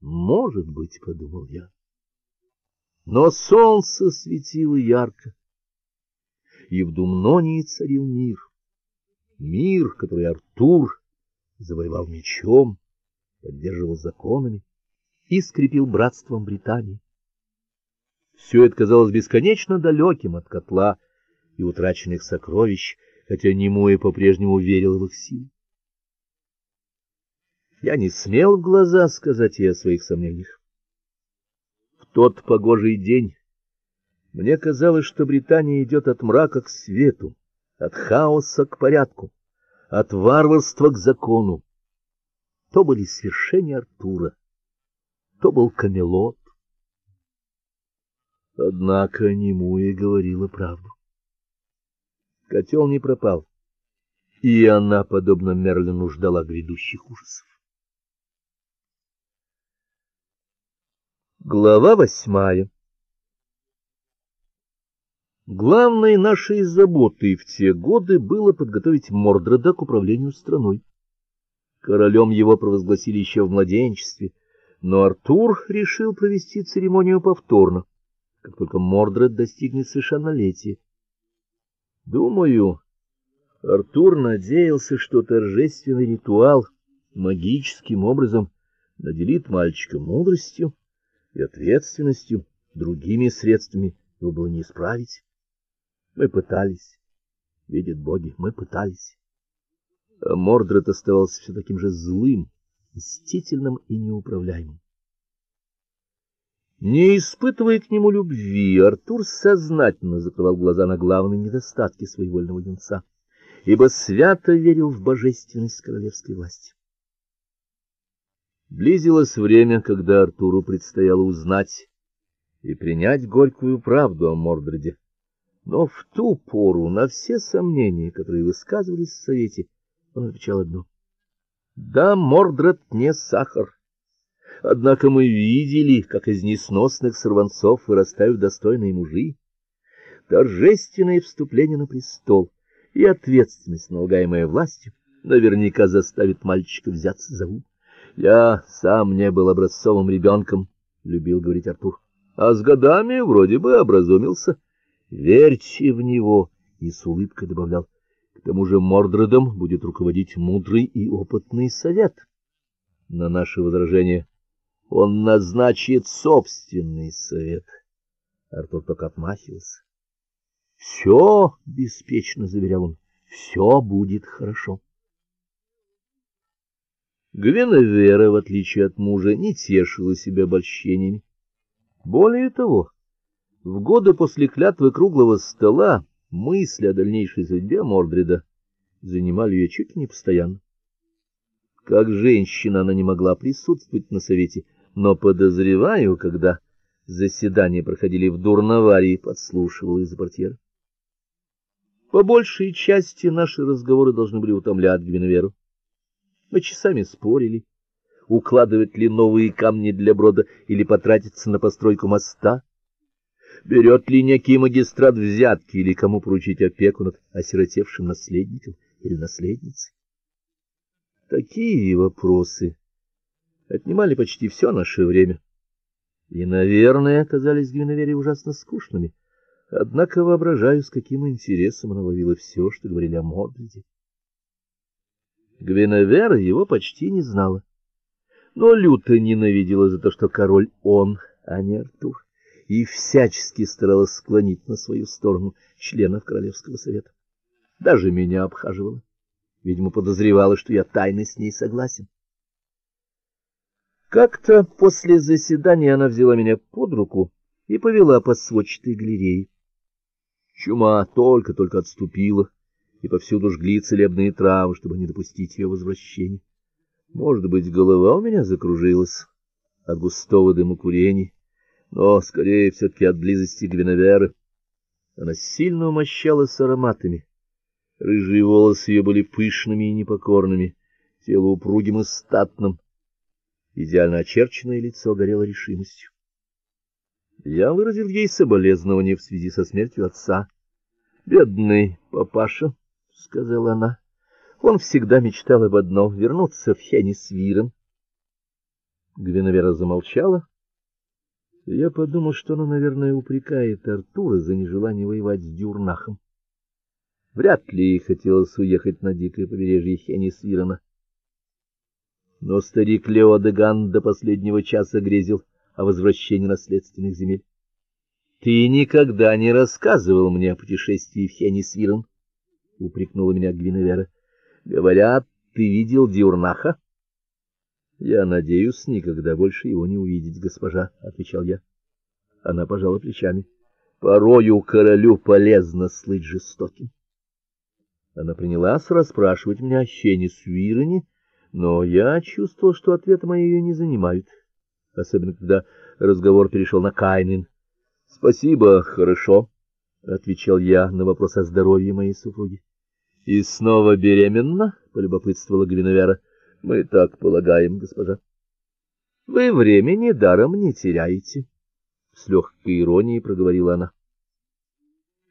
Может быть, — подумал я. Но солнце светило ярко, и в Думнонии царил мир. Мир, который Артур завоевал мечом, поддерживал законами и скрепил братством Британии. Все это казалось бесконечно далеким от котла и утраченных сокровищ, хотя Немуя по-прежнему верил в их силу. Я не смел в глаза сказать ей о своих сомнениях. В тот погожий день мне казалось, что Британия идет от мрака к свету, от хаоса к порядку, от варварства к закону. То были свершения Артура, то был Камелот. Однако Немуя говорила правду. Котел не пропал, и она, подобно Мерлину, ждала грядущих ужасов. Глава восьмая Главной нашей заботой в те годы было подготовить Мордреда к управлению страной. Королем его провозгласили еще в младенчестве, но Артур решил провести церемонию повторно, как только Мордред достигнет совершеннолетия. Думаю, Артур надеялся, что торжественный ритуал магическим образом наделит мальчика мудростью и ответственностью, другими средствами его было не исправить. Мы пытались, видят боги, мы пытались. А Мордред оставался все таким же злым, мстительным и неуправляемым. Не испытывая к нему любви, Артур сознательно закрывал глаза на главные недостатки своевольного юнца, ибо свято верил в божественность королевской власти. Близилось время, когда Артуру предстояло узнать и принять горькую правду о Мордреде. Но в ту пору на все сомнения, которые высказывались в совете, он отвечал одно: "Да, Мордред не сахар. Однако мы видели, как из несносных сорванцов вырастают достойные мужи. Торжественное вступление на престол и ответственность, налагаемая властью, наверняка заставит мальчика взяться за ум. Я сам не был образцовым ребенком, — любил говорить Артур, — а с годами вроде бы образумился. Верьте в него, — и с улыбкой добавлял. К тому же Мордредом будет руководить мудрый и опытный совет. На наше возражение он назначит собственный совет. Артур только отмахивался. — Все, — беспечно заверял он, — все будет хорошо. Гвиневера, в отличие от мужа, не тешила себя обольщениями. Более того, в годы после клятвы круглого стола мысли о дальнейшей судьбе Мордреда занимали ее чуть ли не постоянно. Как женщина она не могла присутствовать на совете, но, подозреваю, когда заседания проходили в Дурноварии, подслушивала из-за портьера. По большей части наши разговоры должны были утомлять Гвиневеру. Мы часами спорили, укладывать ли новые камни для брода или потратиться на постройку моста, берет ли некий магистрат взятки или кому поручить опеку над осиротевшим наследником или наследницей. Такие вопросы отнимали почти все наше время. И, наверное, оказались Гвиновере ужасно скучными. Однако воображаю, с каким интересом она ловила все, что говорили о Мордреде. Гвиневера его почти не знала, но люто ненавидела за то, что король он, а не Артур, и всячески старалась склонить на свою сторону членов королевского совета. Даже меня обхаживала. Видимо, подозревала, что я тайно с ней согласен. Как-то после заседания она взяла меня под руку и повела по сводчатой галерее. Чума только-только отступила и повсюду жгли целебные травы, чтобы не допустить ее возвращения. Может быть, голова у меня закружилась от густого дыма курения, но, скорее, все-таки от близости Гвиноверы. Она сильно умощалась ароматами. Рыжие волосы ее были пышными и непокорными, тело упругим и статным. Идеально очерченное лицо горело решимостью. Я выразил ей соболезнование в связи со смертью отца. Бедный папаша — сказала она. Он всегда мечтал об одном — вернуться в Хеннисвирен. Гвиневера замолчала. Я подумал, что она, наверное, упрекает Артура за нежелание воевать с Дюрнахом. Вряд ли ей хотелось уехать на дикое побережье Хеннисвирона. Но старик Леодеган до последнего часа грезил о возвращении наследственных земель. Ты никогда не рассказывал мне о путешествии в Хеннисвирон, упрекнула меня Гвиневера. Говорят, ты видел Диурнаха? Я надеюсь никогда больше его не увидеть, госпожа, отвечал я. Она пожала плечами. Порою королю полезно слыть жестоким. Она принялась расспрашивать меня о Хеннисвироне, но я чувствовал, что ответы мои ее не занимают, особенно когда разговор перешел на Кайнин. Спасибо, хорошо, отвечал я на вопрос о здоровье моей супруги. И снова беременна, полюбопытствовала Гвиневера. Мы так полагаем, госпожа. Вы времени даром не теряете, с легкой иронией проговорила она.